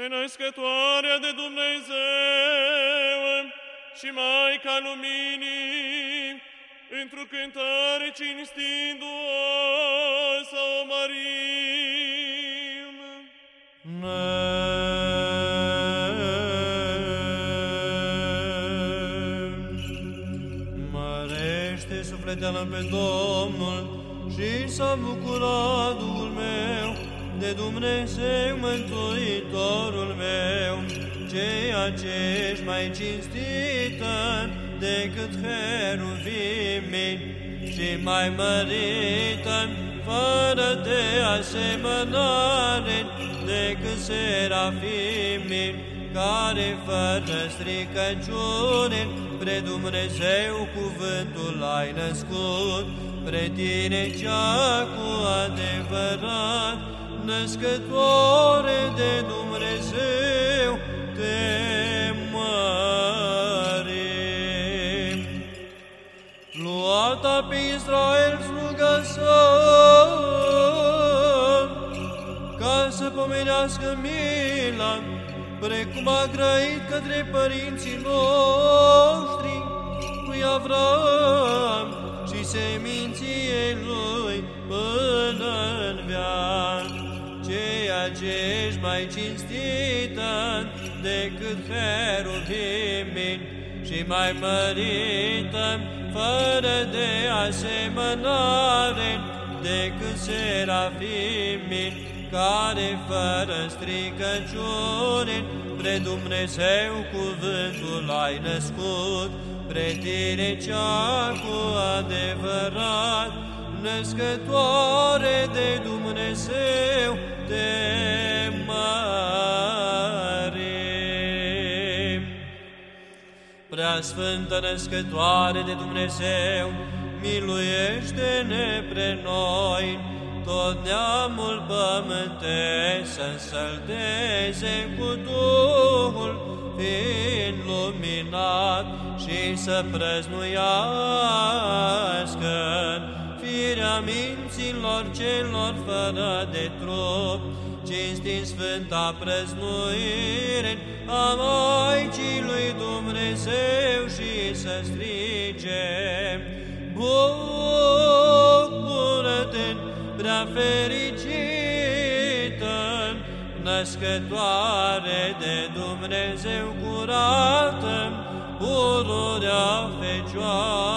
pe născătoarea de Dumnezeu și Maica Luminii, într-o cântare cinstindu-o să o mărim. Mărește sufleteala pe Domnul și să bucura Duhul meu de Dumnezeu Mântuitorul meu, ceea ce ești mai cinstită decât heruvimii și mai mărită, fără de asemănare decât serafimii, care fără stricăciune, pre Dumnezeu cuvântul ai născut, pre tine cea cu adevărat, născătoare de Dumnezeu, Luata pe Israel sluga să, ca să pomenească mila, precum a grăit către părinții noștri, lui Avram și seminție lui până în viață, ceea ce ești mai cinstită decât heruvimii și mai mărită, fără de asemănare decât serafimii, care fără stricăciune, pre Dumnezeu cuvântul ai născut, pre tine cea cu adevărat, născătoare de Dumnezeu, Prea Sfântă Născătoare de Dumnezeu, miluiește-ne pre noi, tot neamul pământesc să sălteze cu Duhul, fiind luminat și să prăznuiască firea minților celor fără de trup, cinstin sfânta prăznuire a Maicii lui Dumnezeu și să strige, Bucură-te, prea fericită, născătoare de Dumnezeu curată, pururea Fecioară.